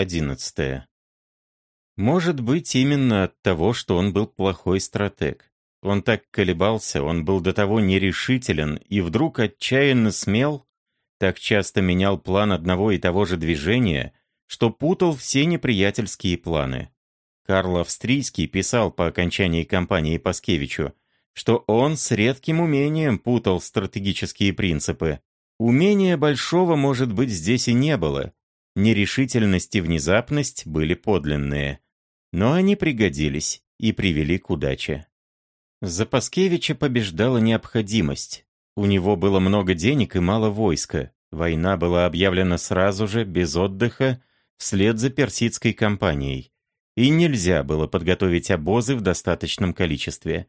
11. Может быть, именно от того, что он был плохой стратег. Он так колебался, он был до того нерешителен и вдруг отчаянно смел, так часто менял план одного и того же движения, что путал все неприятельские планы. Карл Австрийский писал по окончании кампании Паскевичу, что он с редким умением путал стратегические принципы. Умения большого, может быть, здесь и не было. Нерешительность и внезапность были подлинные. Но они пригодились и привели к удаче. За Паскевича побеждала необходимость. У него было много денег и мало войска. Война была объявлена сразу же, без отдыха, вслед за персидской кампанией. И нельзя было подготовить обозы в достаточном количестве.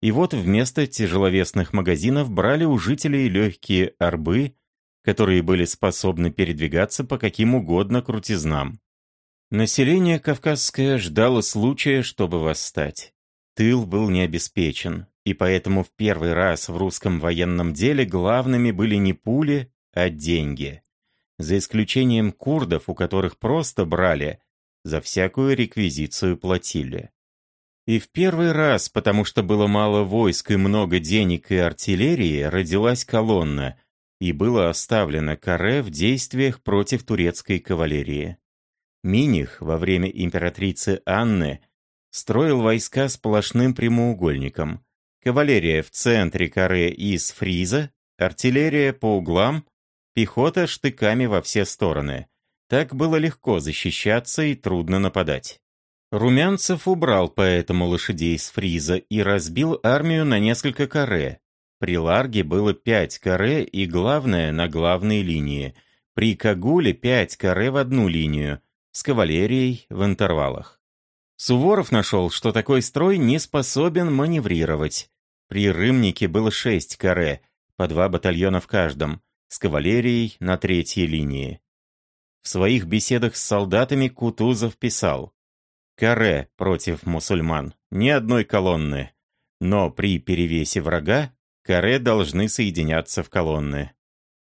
И вот вместо тяжеловесных магазинов брали у жителей легкие арбы, которые были способны передвигаться по каким угодно крутизнам. Население Кавказское ждало случая, чтобы восстать. Тыл был не обеспечен, и поэтому в первый раз в русском военном деле главными были не пули, а деньги. За исключением курдов, у которых просто брали, за всякую реквизицию платили. И в первый раз, потому что было мало войск и много денег и артиллерии, родилась колонна, и было оставлено каре в действиях против турецкой кавалерии. Миних во время императрицы Анны строил войска сплошным прямоугольником. Кавалерия в центре каре из фриза, артиллерия по углам, пехота штыками во все стороны. Так было легко защищаться и трудно нападать. Румянцев убрал поэтому лошадей с фриза и разбил армию на несколько каре. При Ларге было пять каре и главное на главной линии. При Кагуле пять каре в одну линию, с кавалерией в интервалах. Суворов нашел, что такой строй не способен маневрировать. При Рымнике было шесть каре, по два батальона в каждом, с кавалерией на третьей линии. В своих беседах с солдатами Кутузов писал Каре против мусульман. Ни одной колонны. Но при перевесе врага каре должны соединяться в колонны.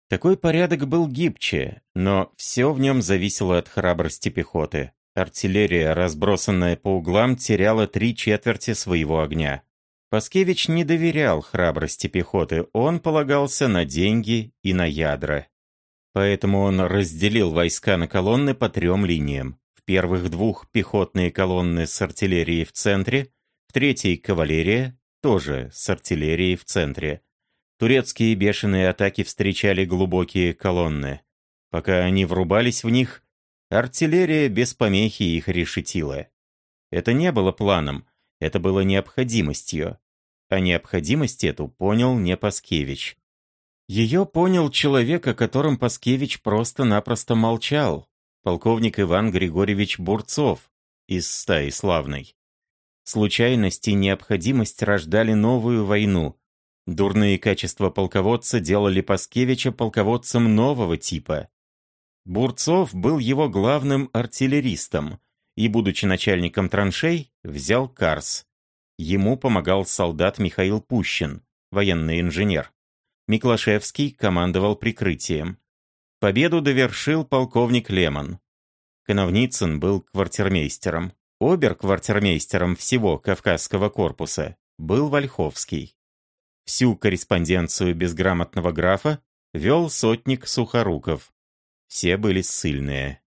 Такой порядок был гибче, но все в нем зависело от храбрости пехоты. Артиллерия, разбросанная по углам, теряла три четверти своего огня. Паскевич не доверял храбрости пехоты, он полагался на деньги и на ядра. Поэтому он разделил войска на колонны по трем линиям первых двух пехотные колонны с артиллерией в центре, в третьей кавалерия, тоже с артиллерией в центре. Турецкие бешеные атаки встречали глубокие колонны. Пока они врубались в них, артиллерия без помехи их решетила. Это не было планом, это было необходимостью. А необходимость эту понял не Паскевич. Ее понял человек, о котором Паскевич просто-напросто молчал, полковник Иван Григорьевич Бурцов из стаи славной. Случайность и необходимость рождали новую войну. Дурные качества полководца делали Паскевича полководцем нового типа. Бурцов был его главным артиллеристом и, будучи начальником траншей, взял Карс. Ему помогал солдат Михаил Пущин, военный инженер. Миклашевский командовал прикрытием. Победу довершил полковник Лемон. Коновницын был квартирмейстером. Обер-квартирмейстером всего Кавказского корпуса был Вольховский. Всю корреспонденцию безграмотного графа вел сотник Сухоруков. Все были ссыльные.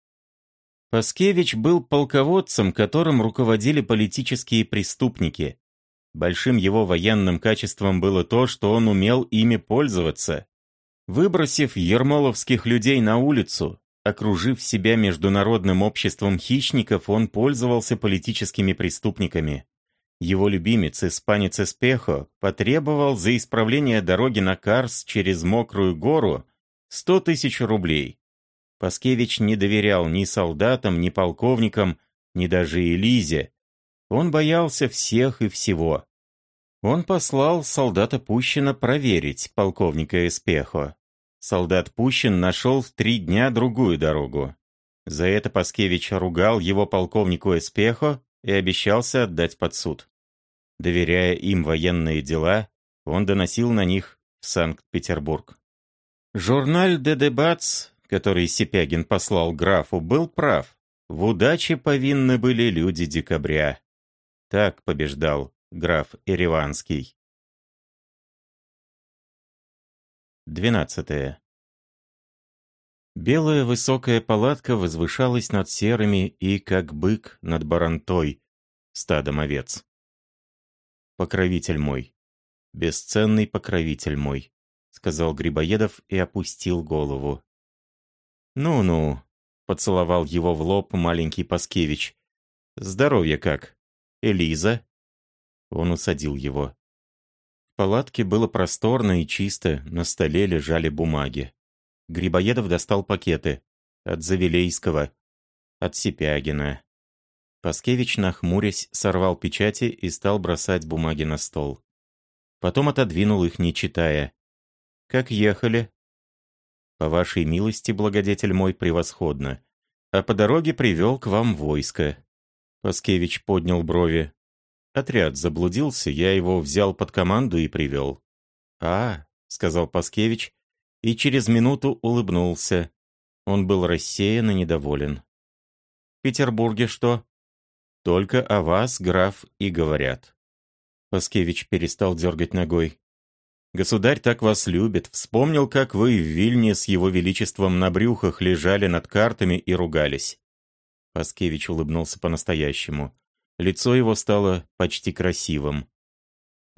Паскевич был полководцем, которым руководили политические преступники. Большим его военным качеством было то, что он умел ими пользоваться. Выбросив ермоловских людей на улицу, окружив себя международным обществом хищников, он пользовался политическими преступниками. Его любимец, испанец Эспехо, потребовал за исправление дороги на Карс через Мокрую гору 100 тысяч рублей. Паскевич не доверял ни солдатам, ни полковникам, ни даже Элизе. Он боялся всех и всего. Он послал солдата Пущина проверить полковника Эспехо. Солдат Пущин нашел в три дня другую дорогу. За это Паскевич ругал его полковнику Эспехо и обещался отдать под суд. Доверяя им военные дела, он доносил на них в Санкт-Петербург. Журналь «Де Дебатс», который Сипягин послал графу, был прав. В удаче повинны были люди декабря. Так побеждал граф Ереванский. 12. Белая высокая палатка возвышалась над серыми и, как бык, над барантой, стадом овец. «Покровитель мой, бесценный покровитель мой», — сказал Грибоедов и опустил голову. «Ну-ну», — поцеловал его в лоб маленький Паскевич. «Здоровье как? Элиза?» Он усадил его. Палатке было просторно и чисто, на столе лежали бумаги. Грибоедов достал пакеты. От Завилейского, от Сипягина. Паскевич, нахмурясь, сорвал печати и стал бросать бумаги на стол. Потом отодвинул их, не читая. «Как ехали?» «По вашей милости, благодетель мой, превосходно. А по дороге привел к вам войско». Паскевич поднял брови. Отряд заблудился, я его взял под команду и привел. «А», — сказал Паскевич, и через минуту улыбнулся. Он был рассеян и недоволен. «В Петербурге что?» «Только о вас, граф, и говорят». Паскевич перестал дергать ногой. «Государь так вас любит. Вспомнил, как вы в Вильне с его величеством на брюхах лежали над картами и ругались». Паскевич улыбнулся по-настоящему. Лицо его стало почти красивым.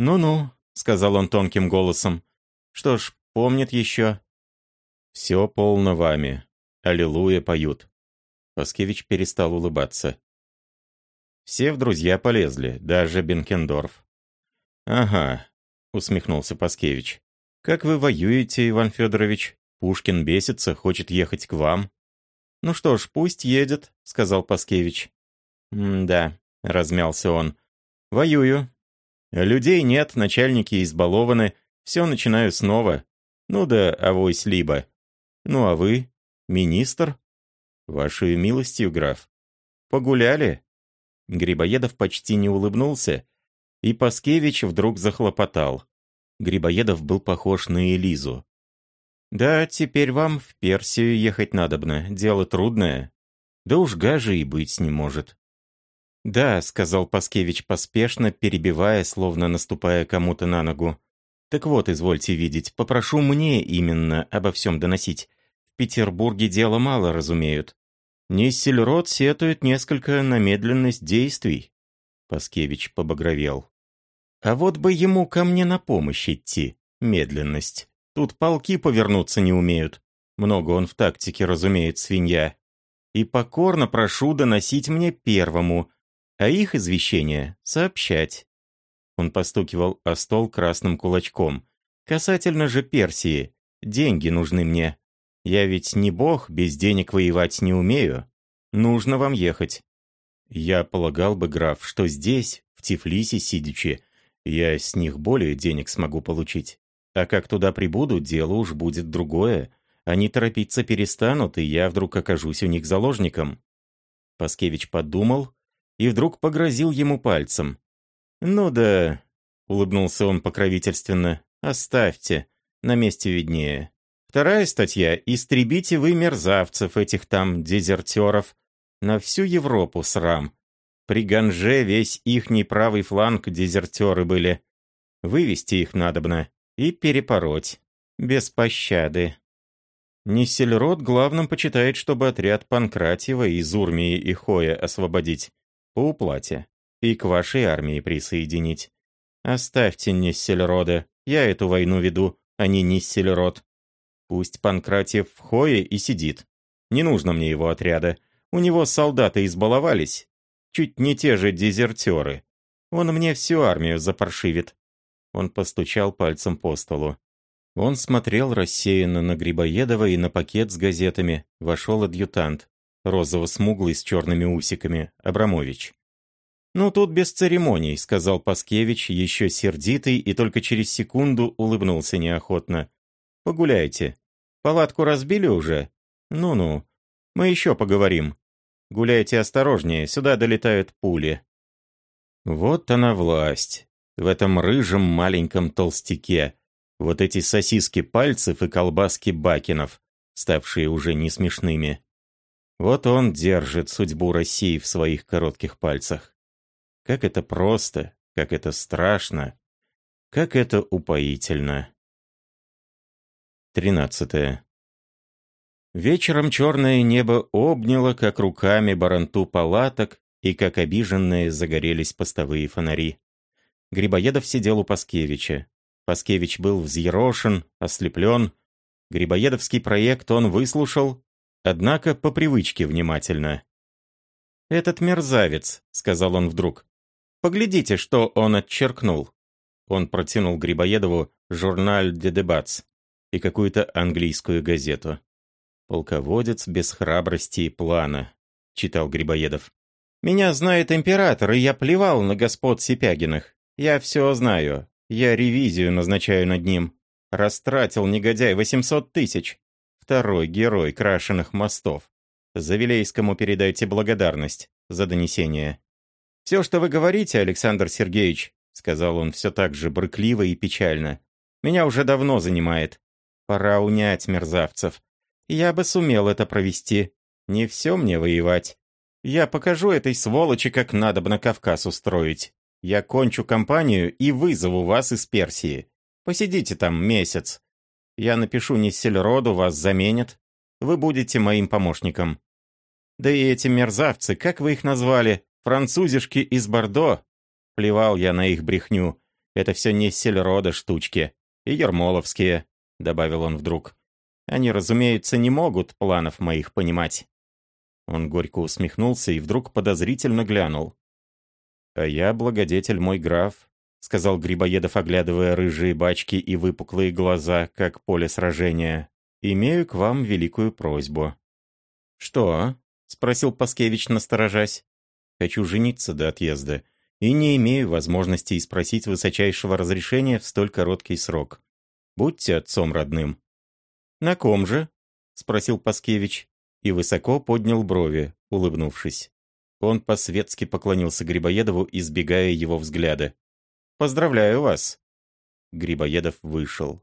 «Ну-ну», — сказал он тонким голосом. «Что ж, помнит еще». «Все полно вами. Аллилуйя поют». Паскевич перестал улыбаться. Все в друзья полезли, даже Бенкендорф. «Ага», — усмехнулся Паскевич. «Как вы воюете, Иван Федорович? Пушкин бесится, хочет ехать к вам». «Ну что ж, пусть едет», — сказал Паскевич. «М-да, — размялся он. «Воюю. Людей нет, начальники избалованы. Все начинаю снова. Ну да, авось либо. Ну а вы? Министр?» «Вашей милостью, граф. Погуляли?» Грибоедов почти не улыбнулся, и Паскевич вдруг захлопотал. Грибоедов был похож на Элизу. «Да, теперь вам в Персию ехать надобно. Дело трудное. Да уж гажи и быть не может. «Да», — сказал Паскевич поспешно, перебивая, словно наступая кому-то на ногу. «Так вот, извольте видеть, попрошу мне именно обо всем доносить. В Петербурге дело мало разумеют. Ниссельрод сетует несколько на медленность действий». Паскевич побагровел. «А вот бы ему ко мне на помощь идти, медленность. Тут полки повернуться не умеют. Много он в тактике разумеет, свинья. И покорно прошу доносить мне первому, а их извещение сообщать. Он постукивал о стол красным кулачком. «Касательно же Персии, деньги нужны мне. Я ведь не бог, без денег воевать не умею. Нужно вам ехать». Я полагал бы, граф, что здесь, в Тифлисе сидячи, я с них более денег смогу получить. А как туда прибуду, дело уж будет другое. Они торопиться перестанут, и я вдруг окажусь у них заложником. Паскевич подумал и вдруг погрозил ему пальцем. «Ну да», — улыбнулся он покровительственно, — «оставьте, на месте виднее. Вторая статья — истребите вы мерзавцев, этих там дезертеров. На всю Европу срам. При Ганже весь ихний правый фланг дезертеры были. Вывести их надобно и перепороть. Без пощады. Ниссельрод главным почитает, чтобы отряд Панкратьева из Урмии и Хоя освободить по уплате и к вашей армии присоединить. Оставьте Ниссельрода, я эту войну веду, а не Ниссельрод. Пусть Панкратьев в Хое и сидит. Не нужно мне его отряда. У него солдаты избаловались. Чуть не те же дезертеры. Он мне всю армию запаршивит. Он постучал пальцем по столу. Он смотрел рассеянно на Грибоедова и на пакет с газетами. Вошел адъютант розово-смуглый с черными усиками, Абрамович. «Ну, тут без церемоний», — сказал Паскевич, еще сердитый, и только через секунду улыбнулся неохотно. «Погуляйте. Палатку разбили уже? Ну-ну. Мы еще поговорим. Гуляйте осторожнее, сюда долетают пули». Вот она власть. В этом рыжем маленьком толстяке. Вот эти сосиски пальцев и колбаски бакинов, ставшие уже не смешными. Вот он держит судьбу России в своих коротких пальцах. Как это просто, как это страшно, как это упоительно. 13. Вечером черное небо обняло, как руками баранту палаток, и как обиженные загорелись постовые фонари. Грибоедов сидел у Паскевича. Паскевич был взъерошен, ослеплен. Грибоедовский проект он выслушал, однако по привычке внимательно. «Этот мерзавец», — сказал он вдруг. «Поглядите, что он отчеркнул». Он протянул Грибоедову журналь «Де Дебатс» и какую-то английскую газету. «Полководец без храбрости и плана», — читал Грибоедов. «Меня знает император, и я плевал на господ Сипягиных. Я все знаю. Я ревизию назначаю над ним. Растратил негодяй 800 тысяч. Второй герой крашеных мостов. Завилейскому передайте благодарность за донесение. «Все, что вы говорите, Александр Сергеевич», — сказал он все так же брыкливо и печально, — «меня уже давно занимает. Пора унять мерзавцев. Я бы сумел это провести. Не все мне воевать. Я покажу этой сволочи, как надо бы на Кавказ устроить. Я кончу кампанию и вызову вас из Персии. Посидите там месяц. Я напишу Ниссельроду, вас заменят. Вы будете моим помощником. Да и эти мерзавцы, как вы их назвали? Французишки из Бордо? Плевал я на их брехню. Это все Ниссельрода штучки. И Ермоловские, добавил он вдруг. Они, разумеется, не могут планов моих понимать. Он горько усмехнулся и вдруг подозрительно глянул. «А я благодетель мой граф», — сказал Грибоедов, оглядывая рыжие бачки и выпуклые глаза, как поле сражения. «Имею к вам великую просьбу». «Что?» — спросил Паскевич, насторожась. «Хочу жениться до отъезда, и не имею возможности спросить высочайшего разрешения в столь короткий срок. Будьте отцом родным». «На ком же?» — спросил Паскевич и высоко поднял брови, улыбнувшись. Он по-светски поклонился Грибоедову, избегая его взгляда. «Поздравляю вас!» Грибоедов вышел.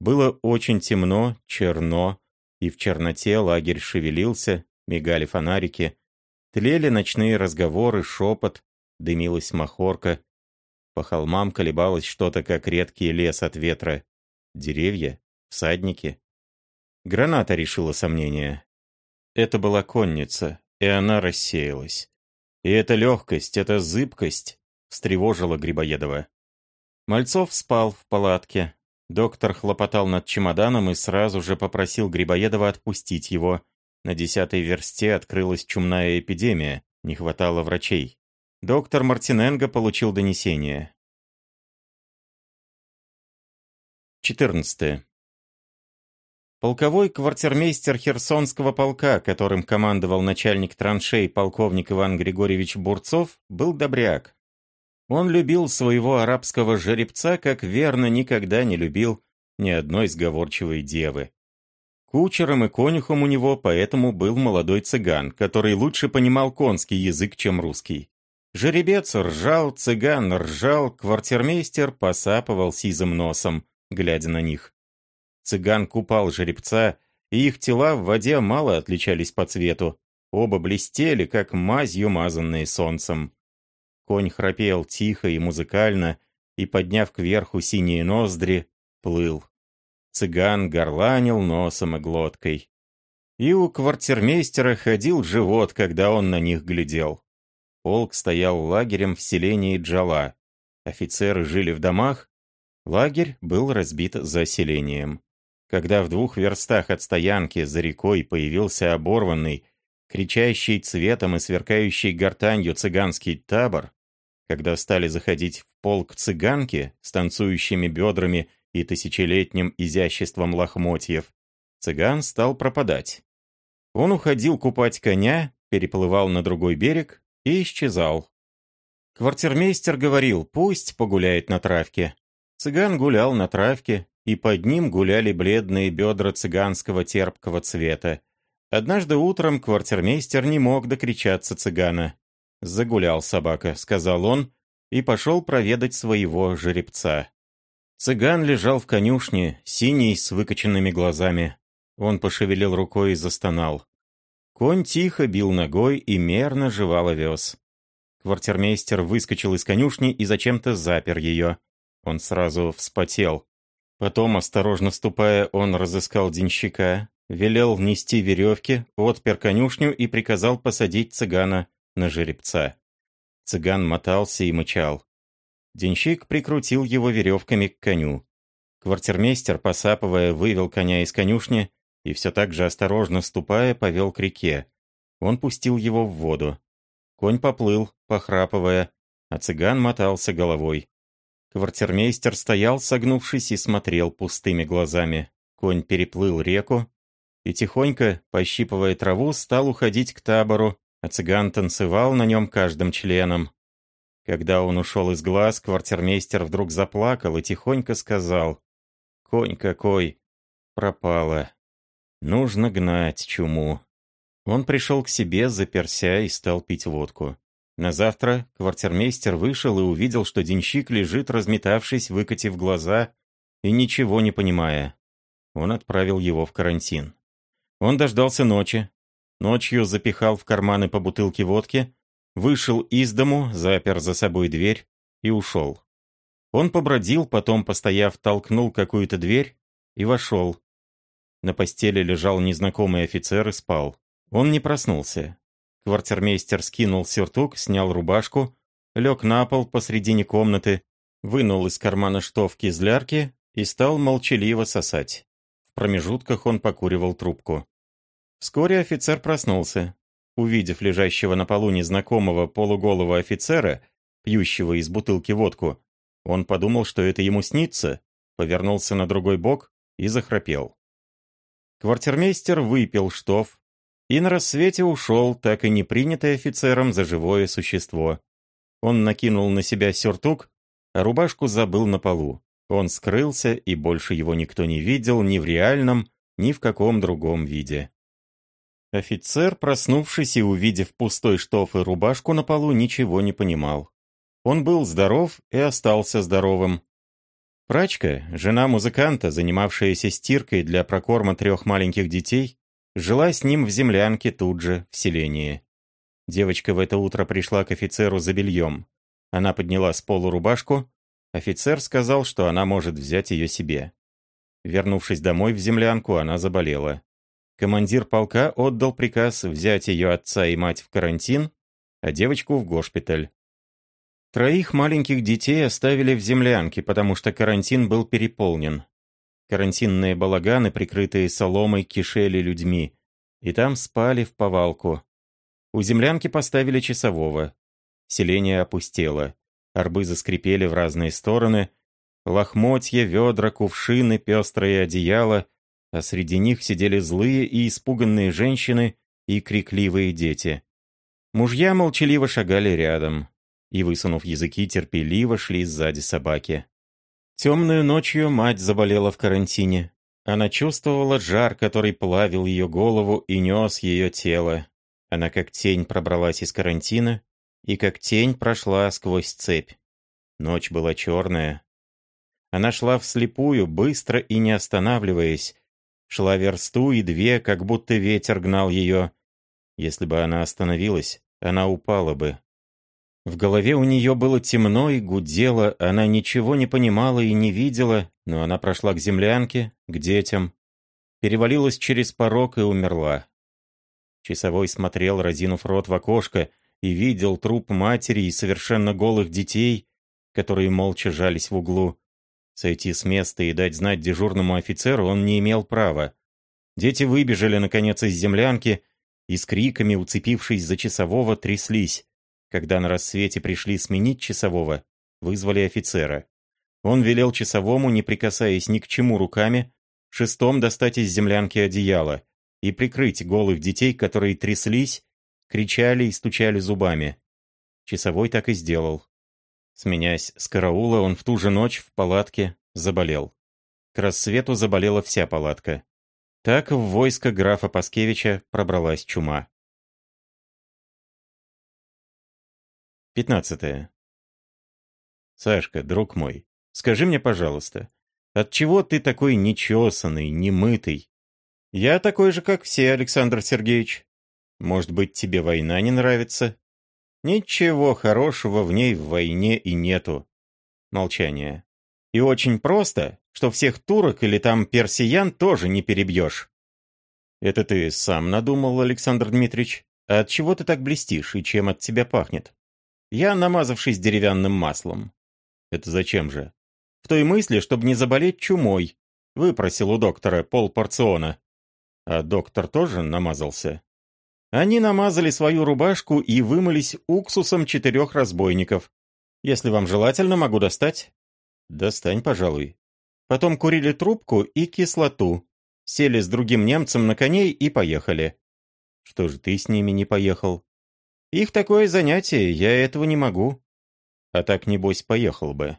Было очень темно, черно, и в черноте лагерь шевелился, мигали фонарики, тлели ночные разговоры, шепот, дымилась махорка. По холмам колебалось что-то, как редкий лес от ветра. Деревья? Всадники? Граната решила сомнение. Это была конница, и она рассеялась. И эта легкость, эта зыбкость встревожила Грибоедова. Мальцов спал в палатке. Доктор хлопотал над чемоданом и сразу же попросил Грибоедова отпустить его. На десятой версте открылась чумная эпидемия, не хватало врачей. Доктор Мартиненго получил донесение. 14. Полковой квартирмейстер Херсонского полка, которым командовал начальник траншей полковник Иван Григорьевич Бурцов, был добряк. Он любил своего арабского жеребца, как верно никогда не любил ни одной сговорчивой девы. Кучером и конюхом у него поэтому был молодой цыган, который лучше понимал конский язык, чем русский. Жеребец ржал, цыган ржал, квартирмейстер посапывал сизым носом, глядя на них. Цыган купал жеребца, и их тела в воде мало отличались по цвету. Оба блестели, как мазью мазанные солнцем. Конь храпел тихо и музыкально, и, подняв кверху синие ноздри, плыл. Цыган горланил носом и глоткой. И у квартирмейстера ходил живот, когда он на них глядел. Полк стоял лагерем в селении Джала. Офицеры жили в домах. Лагерь был разбит за селением. Когда в двух верстах от стоянки за рекой появился оборванный, кричащий цветом и сверкающий гортанью цыганский табор, когда стали заходить в полк цыганки с танцующими бедрами и тысячелетним изяществом лохмотьев, цыган стал пропадать. Он уходил купать коня, переплывал на другой берег и исчезал. Квартирмейстер говорил, пусть погуляет на травке. Цыган гулял на травке, и под ним гуляли бледные бедра цыганского терпкого цвета. Однажды утром квартирмейстер не мог докричаться цыгана. «Загулял собака», — сказал он, и пошел проведать своего жеребца. Цыган лежал в конюшне, синий, с выкоченными глазами. Он пошевелил рукой и застонал. Конь тихо бил ногой и мерно жевал овес. Квартирмейстер выскочил из конюшни и зачем-то запер ее. Он сразу вспотел. Потом, осторожно ступая, он разыскал денщика, велел нести веревки, отпер конюшню и приказал посадить цыгана на жеребца. Цыган мотался и мычал. Денщик прикрутил его веревками к коню. Квартирмейстер, посапывая, вывел коня из конюшни и все так же осторожно ступая, повел к реке. Он пустил его в воду. Конь поплыл, похрапывая, а цыган мотался головой. Квартирмейстер стоял, согнувшись, и смотрел пустыми глазами. Конь переплыл реку и, тихонько, пощипывая траву, стал уходить к табору, а цыган танцевал на нем каждым членом. Когда он ушел из глаз, квартирмейстер вдруг заплакал и тихонько сказал Конь какой! Пропала. Нужно гнать чуму. Он пришел к себе, заперся и стал пить водку. На завтра квартирмейстер вышел и увидел, что денщик лежит, разметавшись, выкатив глаза и ничего не понимая. Он отправил его в карантин. Он дождался ночи. Ночью запихал в карманы по бутылке водки, вышел из дому, запер за собой дверь и ушел. Он побродил, потом, постояв, толкнул какую-то дверь и вошел. На постели лежал незнакомый офицер и спал. Он не проснулся. Квартирмейстер скинул сюртук, снял рубашку, лег на пол посредине комнаты, вынул из кармана штовки злярки и стал молчаливо сосать. В промежутках он покуривал трубку. Вскоре офицер проснулся. Увидев лежащего на полу незнакомого полуголого офицера, пьющего из бутылки водку, он подумал, что это ему снится, повернулся на другой бок и захрапел. Квартирмейстер выпил штоф и на рассвете ушел, так и не принятый офицером за живое существо. Он накинул на себя сюртук, а рубашку забыл на полу. Он скрылся, и больше его никто не видел ни в реальном, ни в каком другом виде. Офицер, проснувшись и увидев пустой штоф и рубашку на полу, ничего не понимал. Он был здоров и остался здоровым. Прачка, жена музыканта, занимавшаяся стиркой для прокорма трех маленьких детей, жила с ним в землянке тут же, в селении. Девочка в это утро пришла к офицеру за бельем. Она подняла с полу рубашку. Офицер сказал, что она может взять ее себе. Вернувшись домой в землянку, она заболела. Командир полка отдал приказ взять ее отца и мать в карантин, а девочку в госпиталь. Троих маленьких детей оставили в землянке, потому что карантин был переполнен. Карантинные балаганы, прикрытые соломой, кишели людьми, и там спали в повалку. У землянки поставили часового. Селение опустело. Арбы заскрипели в разные стороны. Лохмотья, ведра, кувшины, пестрые одеяла, а среди них сидели злые и испуганные женщины и крикливые дети. Мужья молчаливо шагали рядом и, высунув языки, терпеливо шли сзади собаки. Темную ночью мать заболела в карантине. Она чувствовала жар, который плавил ее голову и нес ее тело. Она как тень пробралась из карантина и как тень прошла сквозь цепь. Ночь была черная. Она шла вслепую, быстро и не останавливаясь. Шла версту и две, как будто ветер гнал ее. Если бы она остановилась, она упала бы. В голове у нее было темно и гудело, она ничего не понимала и не видела, но она прошла к землянке, к детям, перевалилась через порог и умерла. Часовой смотрел, разинув рот в окошко, и видел труп матери и совершенно голых детей, которые молча жались в углу. Сойти с места и дать знать дежурному офицеру он не имел права. Дети выбежали, наконец, из землянки и с криками, уцепившись за часового, тряслись. Когда на рассвете пришли сменить часового, вызвали офицера. Он велел часовому, не прикасаясь ни к чему руками, шестом достать из землянки одеяло и прикрыть голых детей, которые тряслись, кричали и стучали зубами. Часовой так и сделал. Сменясь с караула, он в ту же ночь в палатке заболел. К рассвету заболела вся палатка. Так в войско графа Паскевича пробралась чума. 15. Сашка, друг мой, скажи мне, пожалуйста, от чего ты такой нечесанный, немытый? Я такой же, как все, Александр Сергеевич. Может быть, тебе война не нравится? Ничего хорошего в ней в войне и нету. Молчание. И очень просто, что всех турок или там персиян тоже не перебьешь. Это ты сам надумал, Александр Дмитриевич? А от чего ты так блестишь и чем от тебя пахнет? Я, намазавшись деревянным маслом. Это зачем же? В той мысли, чтобы не заболеть чумой. Выпросил у доктора полпорциона. А доктор тоже намазался. Они намазали свою рубашку и вымылись уксусом четырех разбойников. Если вам желательно, могу достать. Достань, пожалуй. Потом курили трубку и кислоту. Сели с другим немцем на коней и поехали. Что же ты с ними не поехал? Их такое занятие, я этого не могу. А так, небось, поехал бы.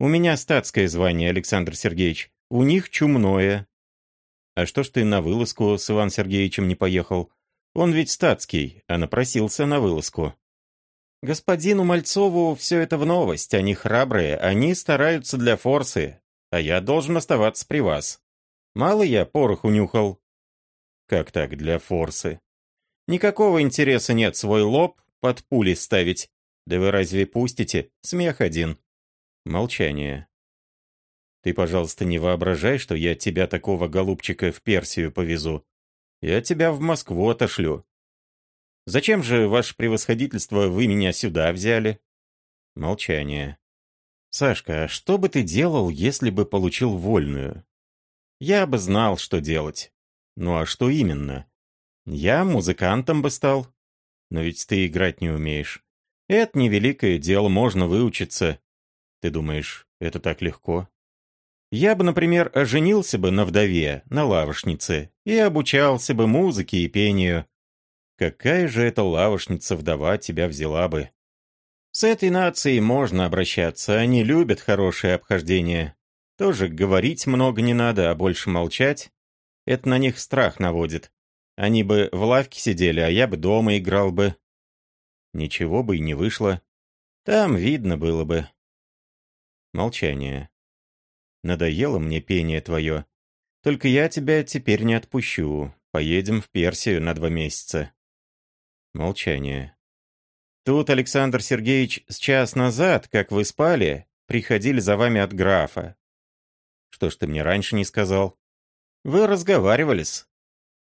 У меня статское звание, Александр Сергеевич. У них чумное. А что ж ты на вылазку с Иван Сергеевичем не поехал? Он ведь статский, а напросился на вылазку. Господину Мальцову все это в новость, они храбрые, они стараются для форсы, а я должен оставаться при вас. Мало я порох унюхал. Как так, для форсы? Никакого интереса нет свой лоб под пули ставить. Да вы разве пустите? Смех один. Молчание. Ты, пожалуйста, не воображай, что я тебя такого голубчика в Персию повезу. Я тебя в Москву отошлю. Зачем же, ваше превосходительство, вы меня сюда взяли? Молчание. Сашка, а что бы ты делал, если бы получил вольную? Я бы знал, что делать. Ну а что именно? Я музыкантом бы стал. Но ведь ты играть не умеешь. Это невеликое дело, можно выучиться. Ты думаешь, это так легко? Я бы, например, оженился бы на вдове, на лавошнице, и обучался бы музыке и пению. Какая же эта лавошница-вдова тебя взяла бы? С этой нацией можно обращаться, они любят хорошее обхождение. Тоже говорить много не надо, а больше молчать. Это на них страх наводит. Они бы в лавке сидели, а я бы дома играл бы. Ничего бы и не вышло. Там видно было бы. Молчание. Надоело мне пение твое. Только я тебя теперь не отпущу. Поедем в Персию на два месяца». Молчание. «Тут, Александр Сергеевич, с час назад, как вы спали, приходили за вами от графа. Что ж ты мне раньше не сказал? Вы разговаривались.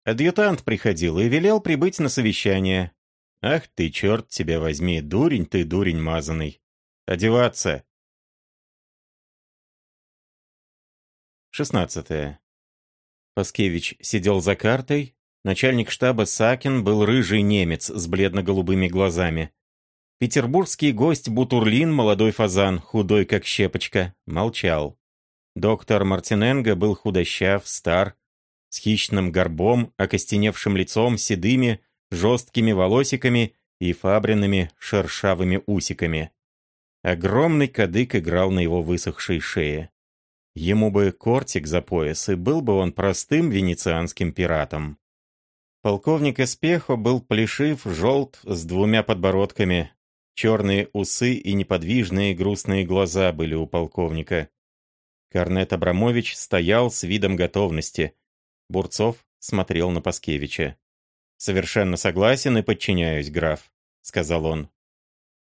Адъютант приходил и велел прибыть на совещание. Ах ты, черт тебя возьми, дурень ты, дурень мазанный. Одеваться. 16. Паскевич сидел за картой. Начальник штаба Сакин был рыжий немец с бледно-голубыми глазами. Петербургский гость Бутурлин, молодой фазан, худой как щепочка, молчал. Доктор Мартиненго был худощав, стар, с хищным горбом, окостеневшим лицом, седыми, жесткими волосиками и фабренными шершавыми усиками. Огромный кадык играл на его высохшей шее. Ему бы кортик за пояс, и был бы он простым венецианским пиратом. Полковник Эспехо был плешив, желт, с двумя подбородками. Черные усы и неподвижные грустные глаза были у полковника. Корнет Абрамович стоял с видом готовности. Бурцов смотрел на Паскевича. «Совершенно согласен и подчиняюсь, граф», — сказал он.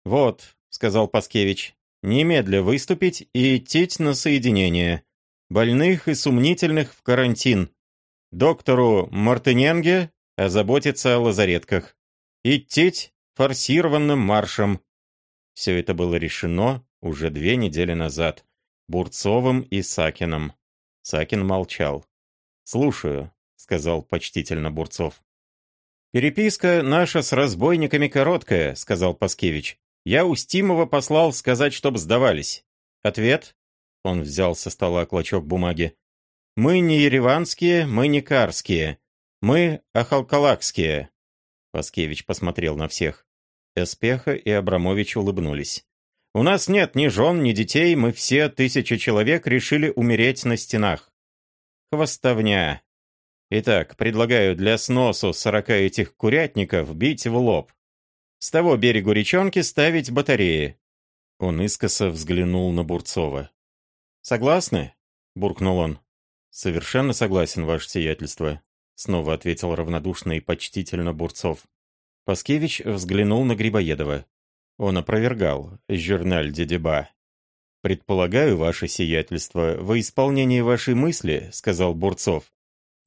«Вот», — сказал Паскевич, Немедля выступить и идти на соединение. Больных и сумнительных в карантин. Доктору Мартыненге озаботиться о лазаретках. Идти форсированным маршем. Все это было решено уже две недели назад. Бурцовым и Сакином. Сакин молчал. «Слушаю», — сказал почтительно Бурцов. «Переписка наша с разбойниками короткая», — сказал Паскевич. Я Устимова послал сказать, чтоб сдавались. Ответ. Он взял со стола клочок бумаги. Мы не ереванские, мы не карские. Мы ахалкалакские. Паскевич посмотрел на всех. Эспеха и Абрамович улыбнулись. «У нас нет ни жен, ни детей, мы все, тысячи человек, решили умереть на стенах. Хвостовня. Итак, предлагаю для сносу сорока этих курятников бить в лоб. С того берегу речонки ставить батареи». Он искоса взглянул на Бурцова. «Согласны?» — буркнул он. «Совершенно согласен, ваше сиятельство», — снова ответил равнодушно и почтительно Бурцов. Паскевич взглянул на Грибоедова. Он опровергал «Журналь де Деба». «Предполагаю, ваше сиятельство, во исполнении вашей мысли, — сказал Бурцов, —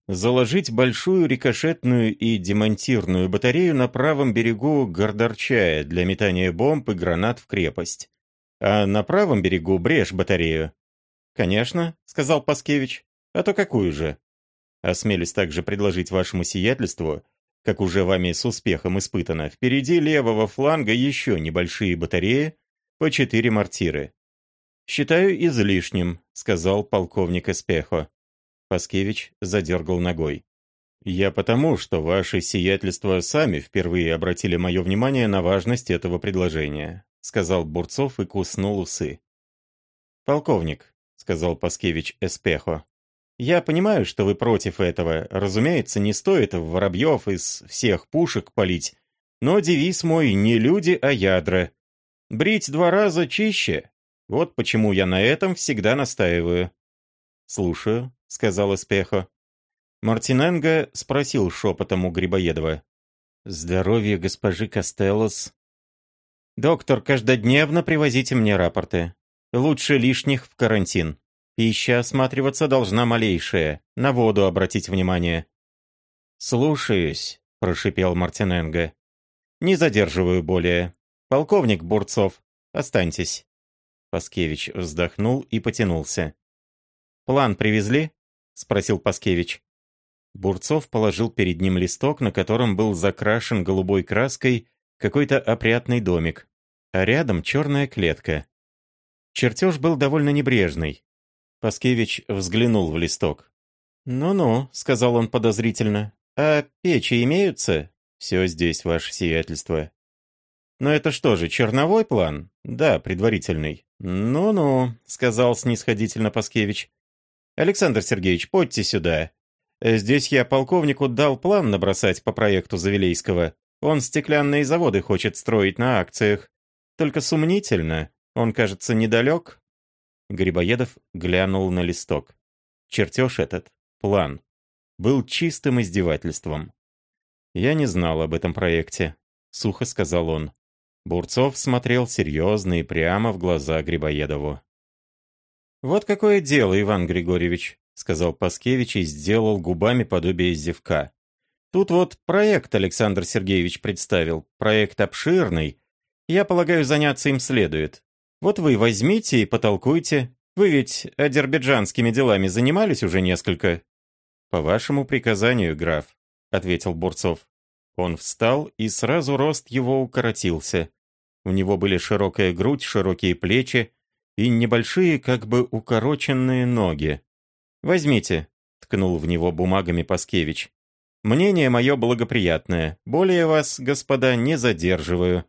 заложить большую рикошетную и демонтирную батарею на правом берегу Гордарчая для метания бомб и гранат в крепость. А на правом берегу брешь батарею». «Конечно, — сказал Паскевич, — а то какую же?» «Осмелюсь также предложить вашему сиятельству — как уже вами с успехом испытано, впереди левого фланга еще небольшие батареи по четыре мортиры. «Считаю излишним», — сказал полковник Эспехо. Паскевич задергал ногой. «Я потому, что ваши сиятельства сами впервые обратили мое внимание на важность этого предложения», — сказал Бурцов и куснул усы. «Полковник», — сказал Паскевич Эспехо, я понимаю, что вы против этого. Разумеется, не стоит в воробьев из всех пушек палить. Но девиз мой не люди, а ядра. Брить два раза чище. Вот почему я на этом всегда настаиваю. «Слушаю», — сказал Эспехо. Мартиненго спросил шепотом у Грибоедова. «Здоровье госпожи Костеллос». «Доктор, каждодневно привозите мне рапорты. Лучше лишних в карантин. Пища осматриваться должна малейшая. На воду обратить внимание. «Слушаюсь», — прошипел Мартиненго. «Не задерживаю более. Полковник Бурцов, останьтесь». Паскевич вздохнул и потянулся. «План привезли?» — спросил Паскевич. Бурцов положил перед ним листок, на котором был закрашен голубой краской какой-то опрятный домик, а рядом черная клетка. Чертеж был довольно небрежный. Паскевич взглянул в листок. «Ну-ну», — сказал он подозрительно. «А печи имеются?» «Все здесь, ваше сиятельство». «Но это что же, черновой план?» «Да, предварительный». «Ну-ну», — сказал снисходительно Паскевич. «Александр Сергеевич, подьте сюда. Здесь я полковнику дал план набросать по проекту Завилейского. Он стеклянные заводы хочет строить на акциях. Только сумнительно. Он, кажется, недалек, Грибоедов глянул на листок. Чертеж этот, план, был чистым издевательством. «Я не знал об этом проекте», — сухо сказал он. Бурцов смотрел серьезно и прямо в глаза Грибоедову. «Вот какое дело, Иван Григорьевич», — сказал Паскевич и сделал губами подобие зевка. «Тут вот проект Александр Сергеевич представил, проект обширный. Я полагаю, заняться им следует. Вот вы возьмите и потолкуйте. Вы ведь адербиджанскими делами занимались уже несколько». «По вашему приказанию, граф», — ответил Бурцов. Он встал, и сразу рост его укоротился. У него были широкая грудь, широкие плечи и небольшие, как бы укороченные ноги. «Возьмите», — ткнул в него бумагами Паскевич. «Мнение мое благоприятное. Более вас, господа, не задерживаю.